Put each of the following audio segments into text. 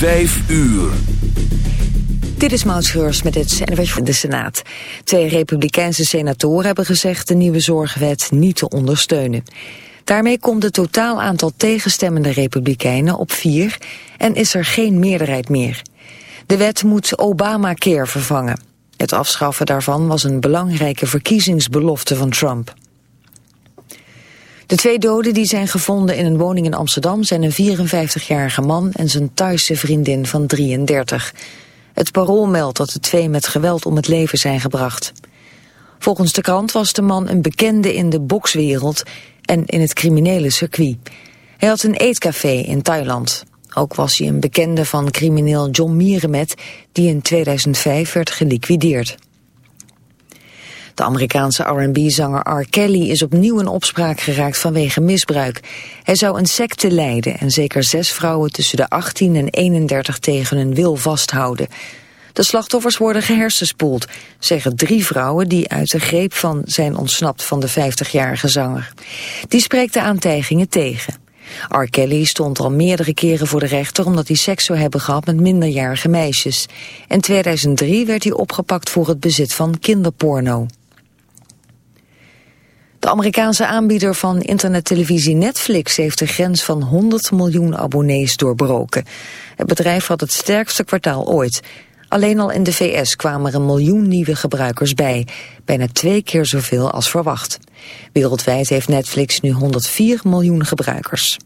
Vijf uur. Dit is Maud Schreurs met het NWS van de Senaat. Twee republikeinse senatoren hebben gezegd de nieuwe zorgwet niet te ondersteunen. Daarmee komt het totaal aantal tegenstemmende republikeinen op vier en is er geen meerderheid meer. De wet moet Obamacare vervangen. Het afschaffen daarvan was een belangrijke verkiezingsbelofte van Trump. De twee doden die zijn gevonden in een woning in Amsterdam zijn een 54-jarige man en zijn Thaise vriendin van 33. Het parool meldt dat de twee met geweld om het leven zijn gebracht. Volgens de krant was de man een bekende in de bokswereld en in het criminele circuit. Hij had een eetcafé in Thailand. Ook was hij een bekende van crimineel John Mierenmet, die in 2005 werd geliquideerd. De Amerikaanse R&B-zanger R. Kelly is opnieuw in opspraak geraakt vanwege misbruik. Hij zou een secte leiden en zeker zes vrouwen tussen de 18 en 31 tegen hun wil vasthouden. De slachtoffers worden gehersenspoeld, zeggen drie vrouwen die uit de greep van zijn ontsnapt van de 50-jarige zanger. Die spreekt de aantijgingen tegen. R. Kelly stond al meerdere keren voor de rechter omdat hij seks zou hebben gehad met minderjarige meisjes. In 2003 werd hij opgepakt voor het bezit van kinderporno. De Amerikaanse aanbieder van internettelevisie Netflix heeft de grens van 100 miljoen abonnees doorbroken. Het bedrijf had het sterkste kwartaal ooit. Alleen al in de VS kwamen er een miljoen nieuwe gebruikers bij, bijna twee keer zoveel als verwacht. Wereldwijd heeft Netflix nu 104 miljoen gebruikers.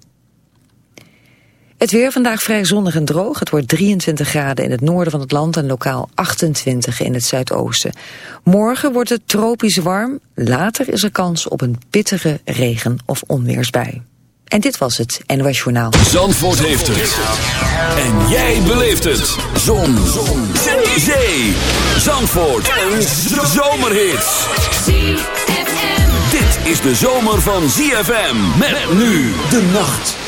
Het weer vandaag vrij zonnig en droog. Het wordt 23 graden in het noorden van het land en lokaal 28 in het zuidoosten. Morgen wordt het tropisch warm. Later is er kans op een pittige regen- of onweersbui. En dit was het NOS Journaal. Zandvoort heeft het. En jij beleeft het. Zon. Zon. Zee. Zandvoort. Een zomerhit. Dit is de zomer van ZFM. Met nu de nacht.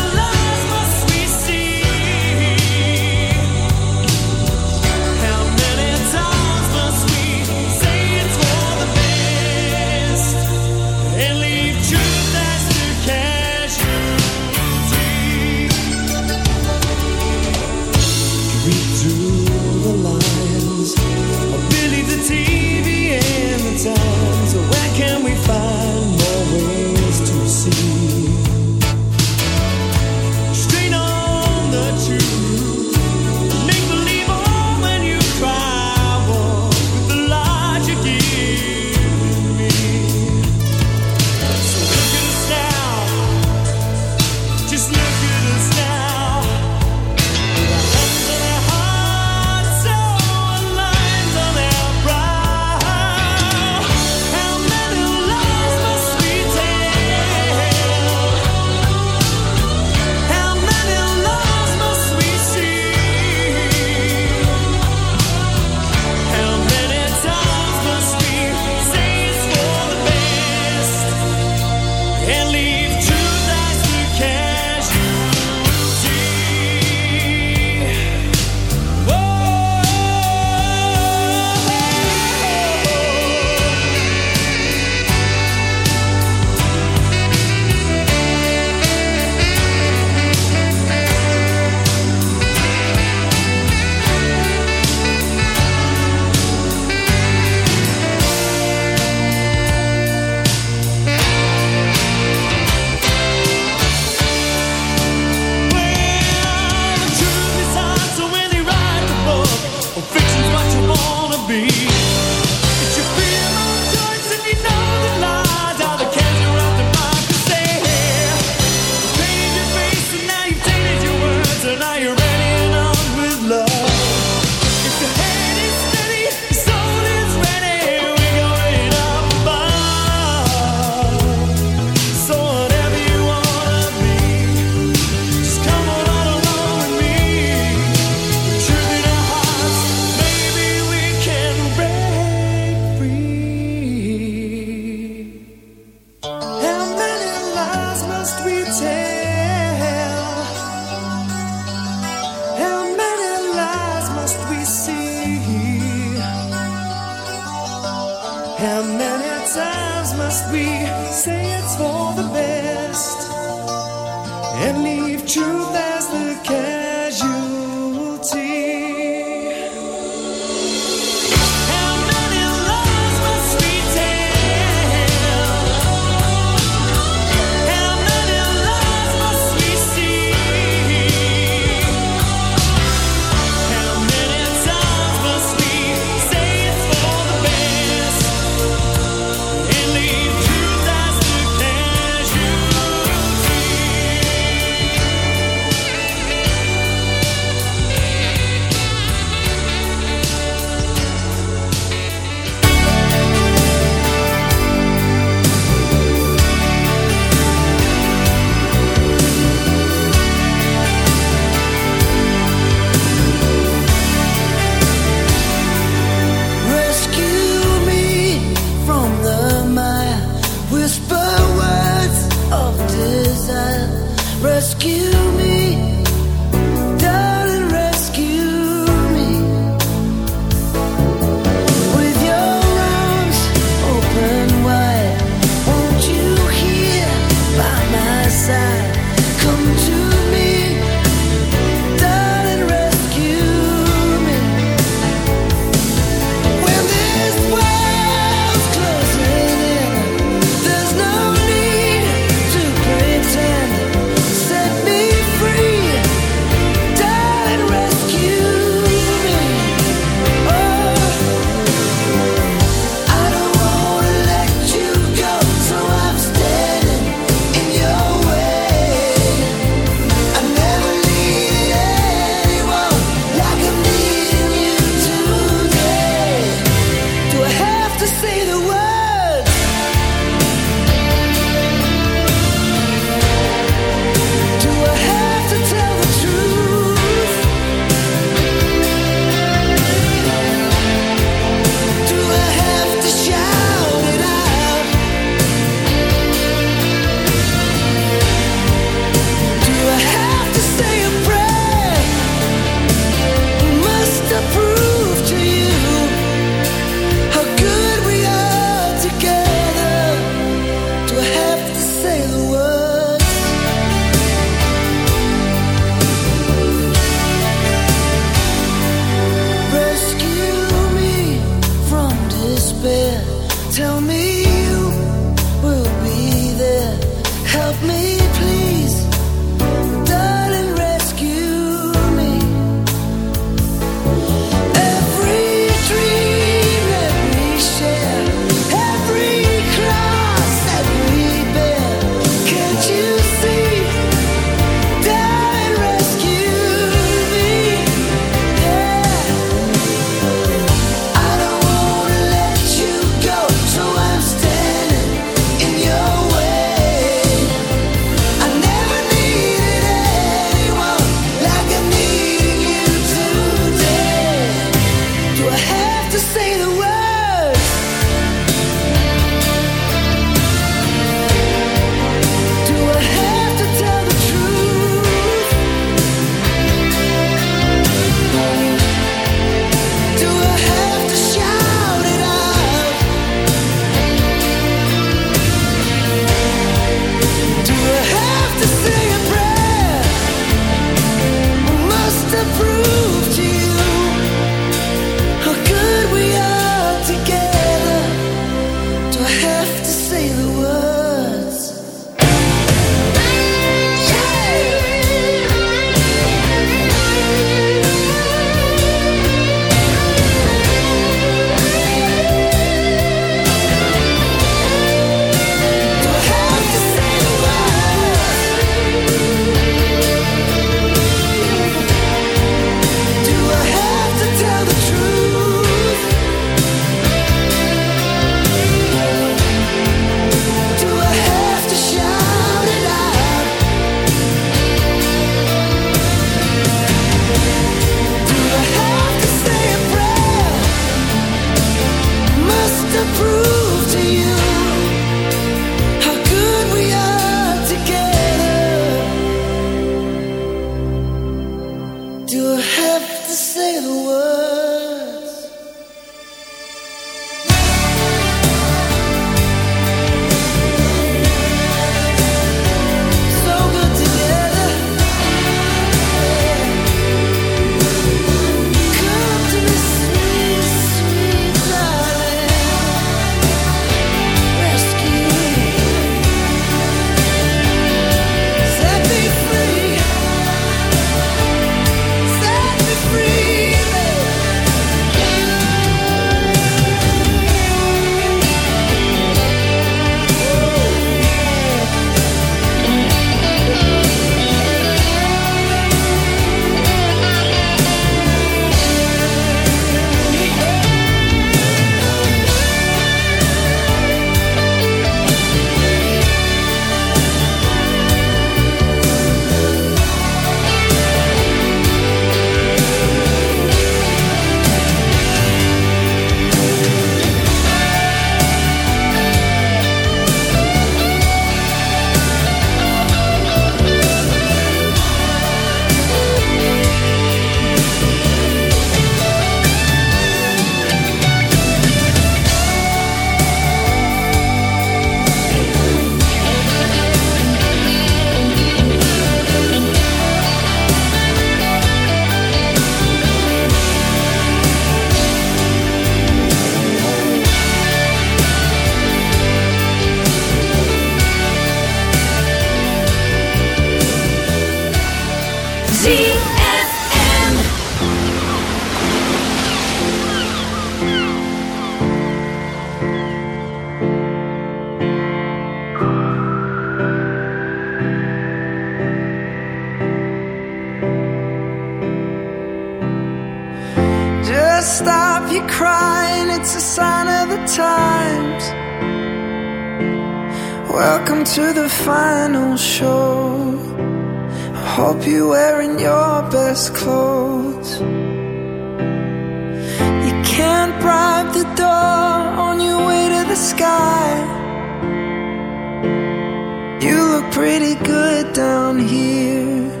Here,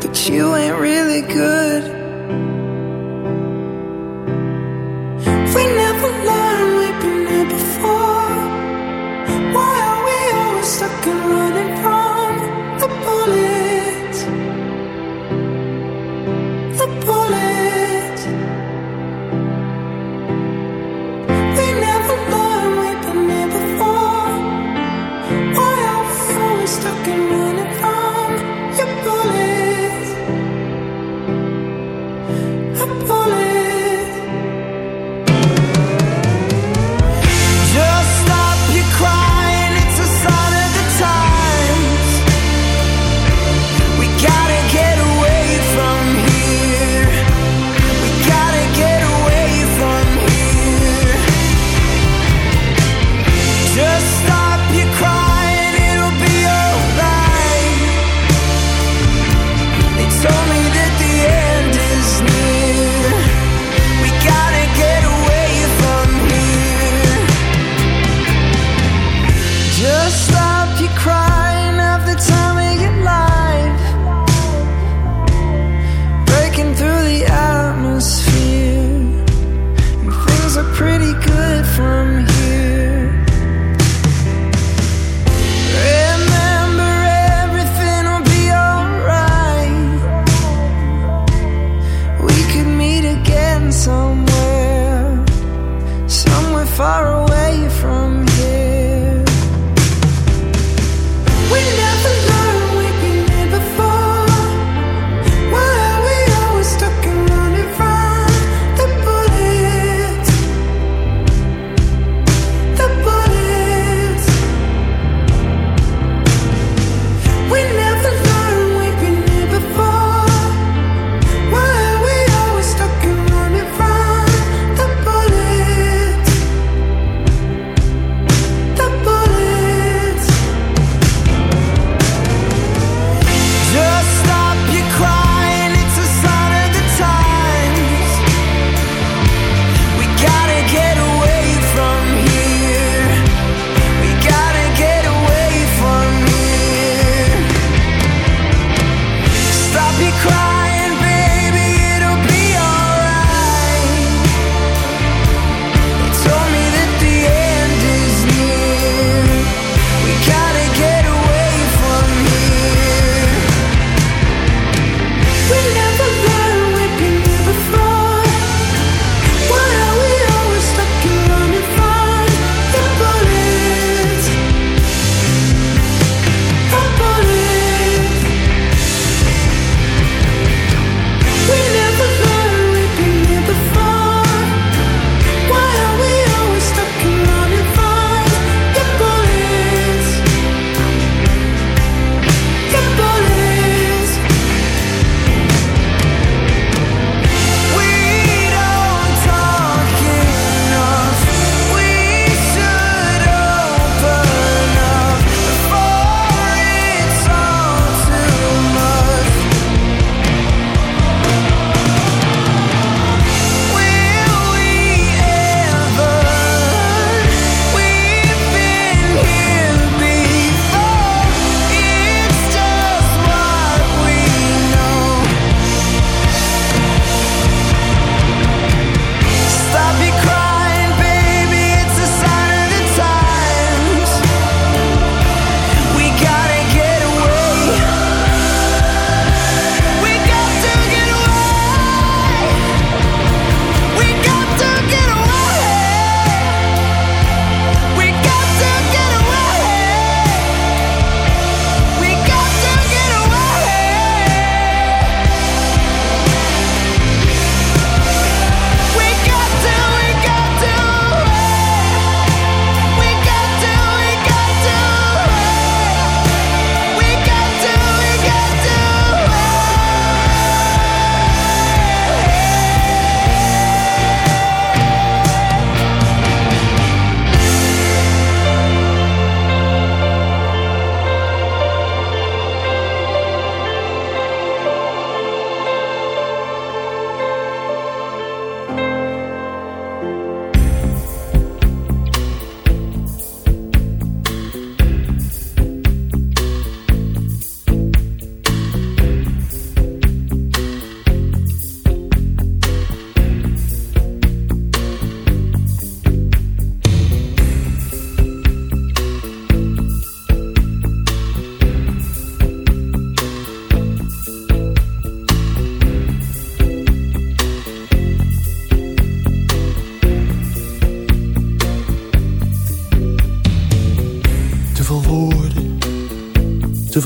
but you ain't really good.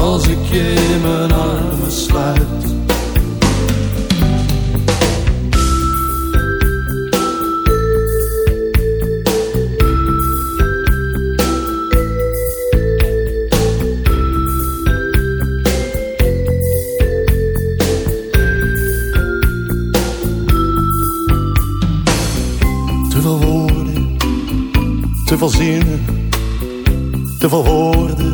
als ik je in mijn armen sluit. Te veel te veel zinnen, te veel woorden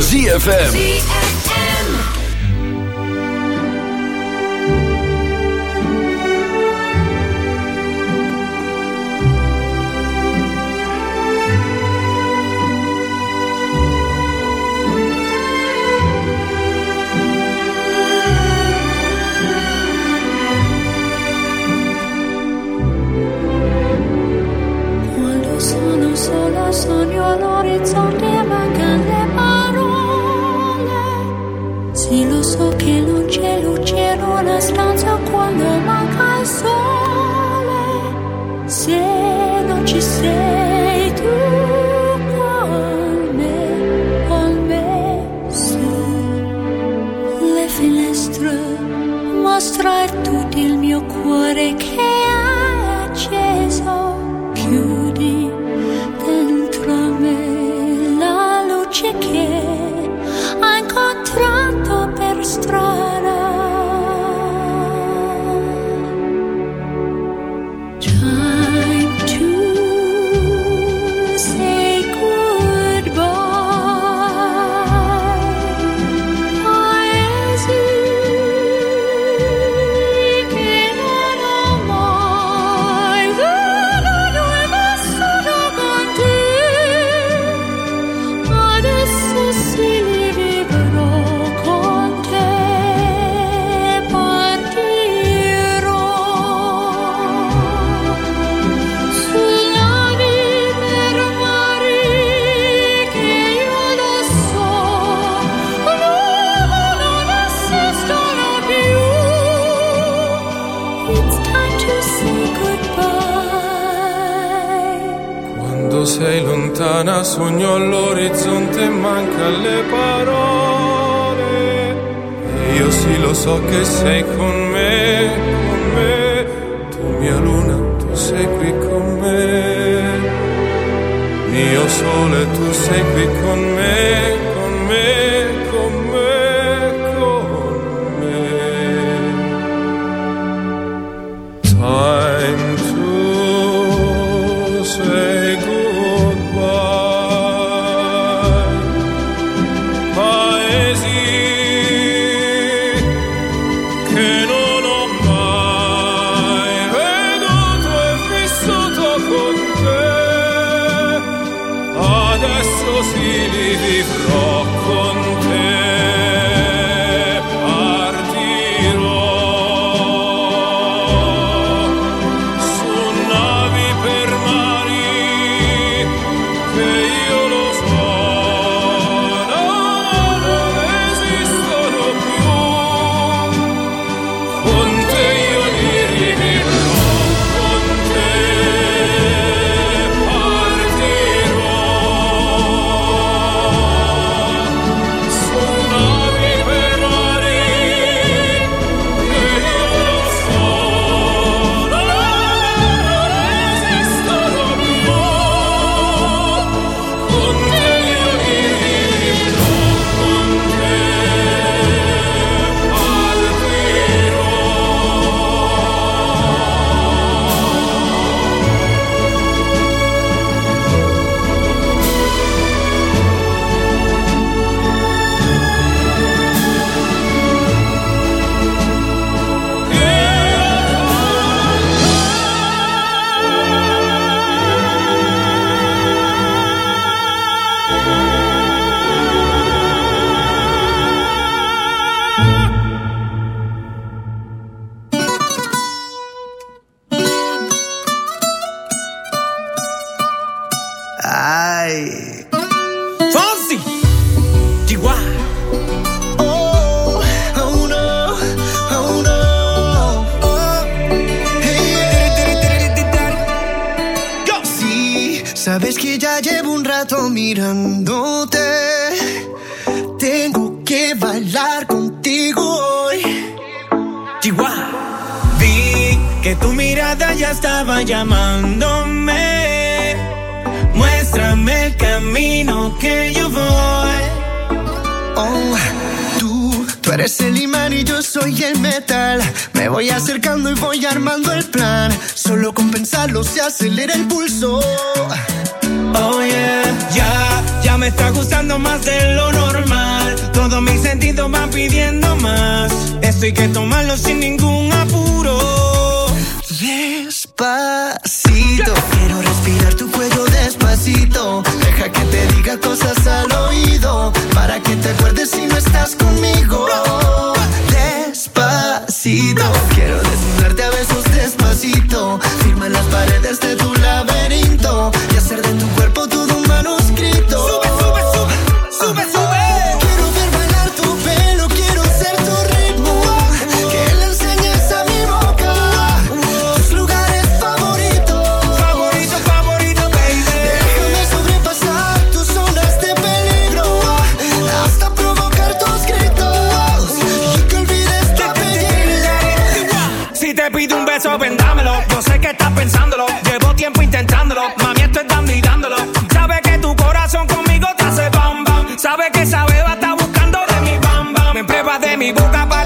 ZFM. voy acercando y voy armando el plan. Solo con pensarlo se acelera el pulso. Oh yeah. Ya, ya me está gustando más de lo normal. Todos mis sentidos van pidiendo más. Esto hay que tomarlo sin ningún apuro te pido un beso, vendámelo. Yo sé que estás pensándolo, llevo tiempo intentándolo. Mami, esto es dando y dándolo. Sabes que tu corazón conmigo te hace bam bam. Sabes que esa beba está buscando de mi bam bam. Me pruebas de mi boca para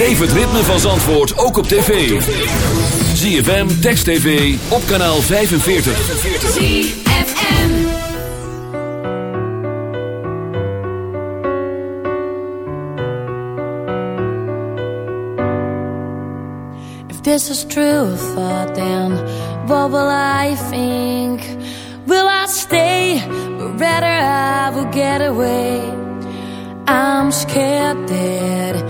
Beleef het ritme van Zandvoort ook op tv. ZFM, Text TV, op kanaal 45. ZFM. If this is true thought, then what will I think? Will I stay? Or rather, I will get away. I'm scared that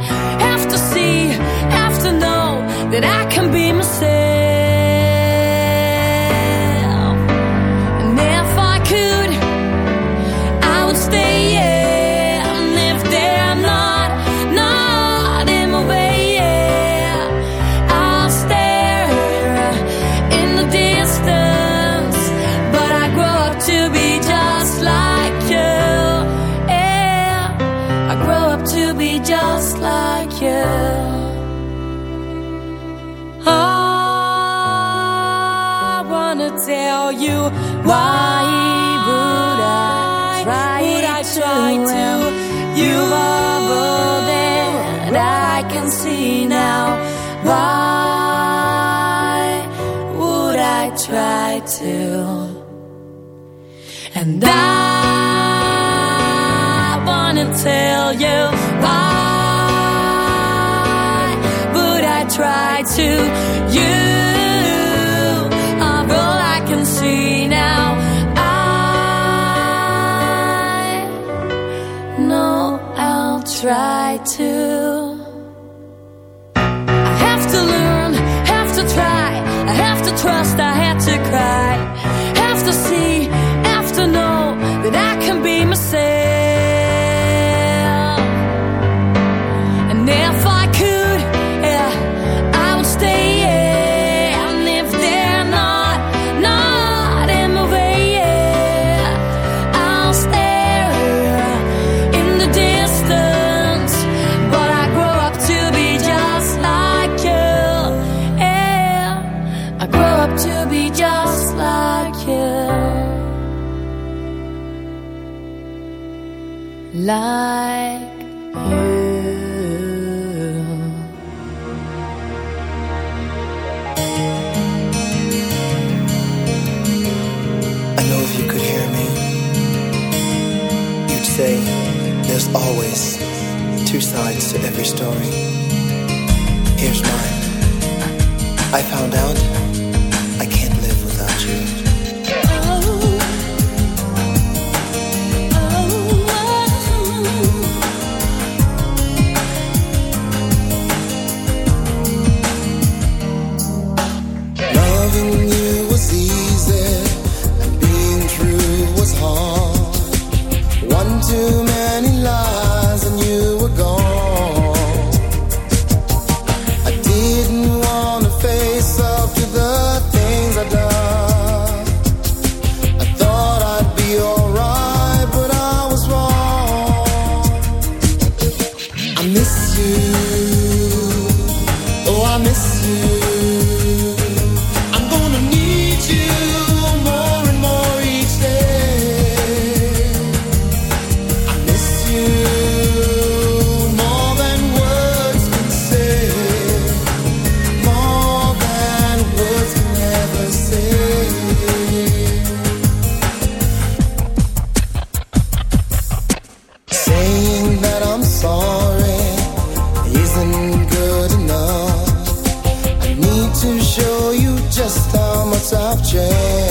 why would I try, would I try to? You are all that I can see now. Why would I try to? And I wanna tell you trust, I Like you. I know if you could hear me, you'd say there's always two sides to every story. Here's mine. I found out Oh.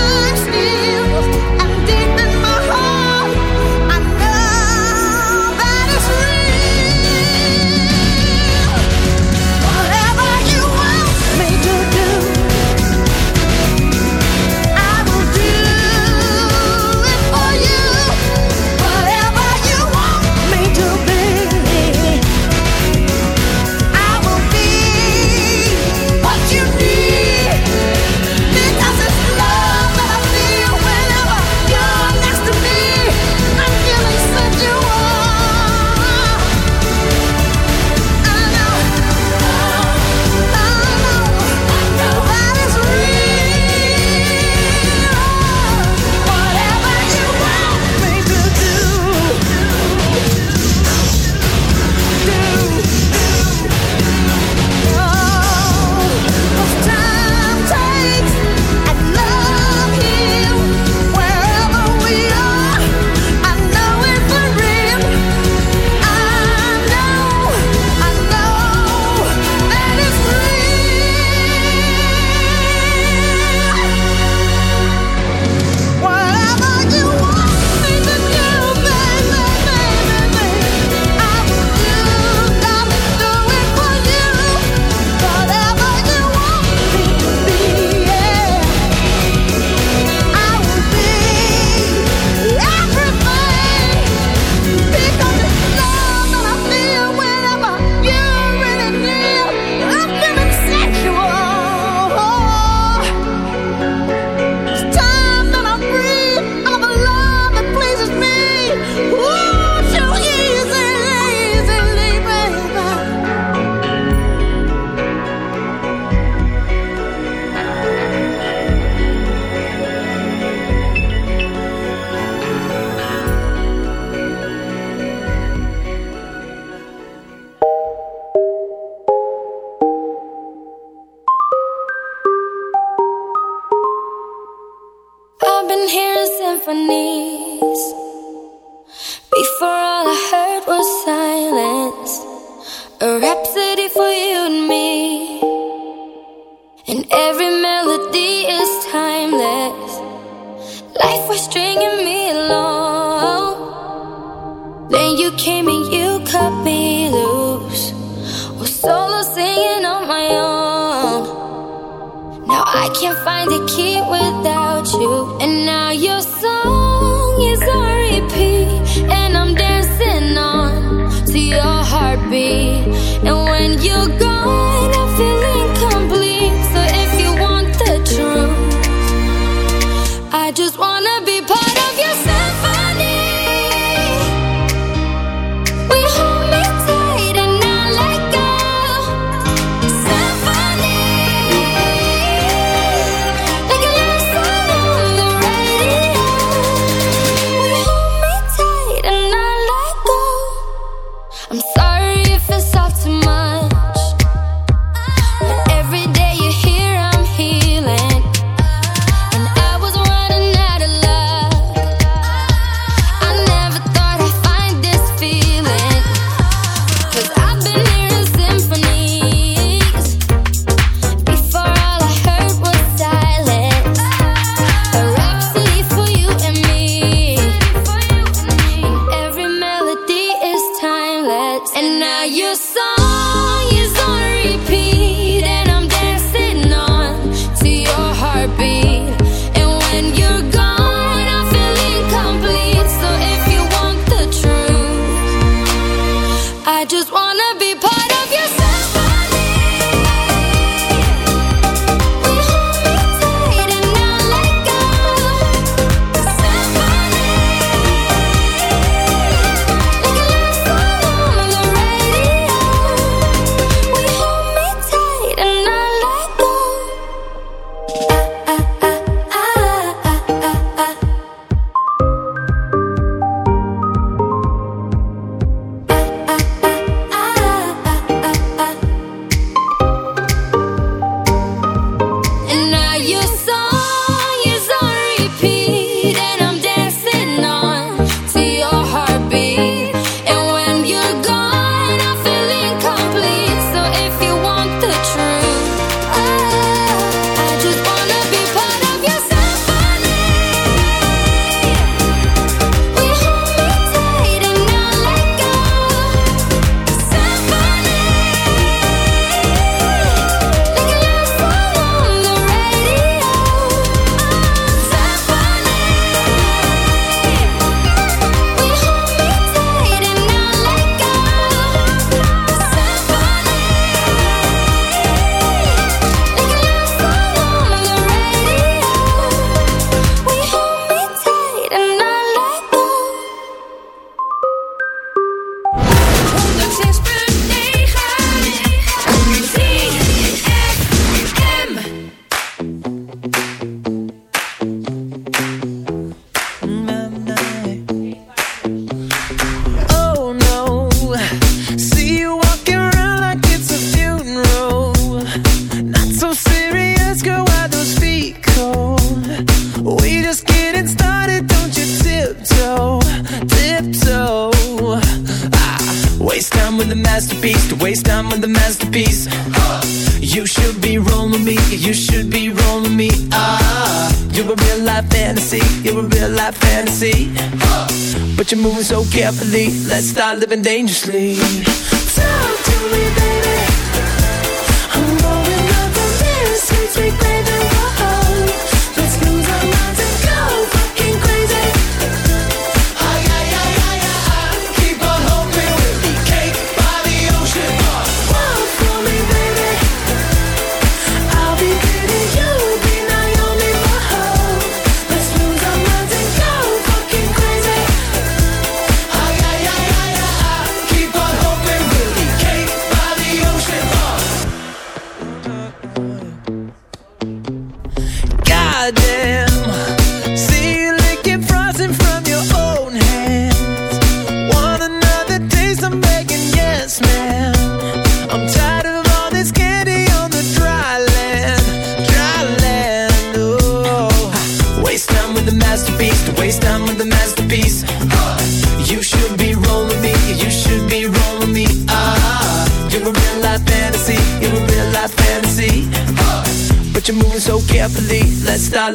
Living dangerously.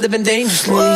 Living dangerously.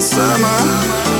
summer.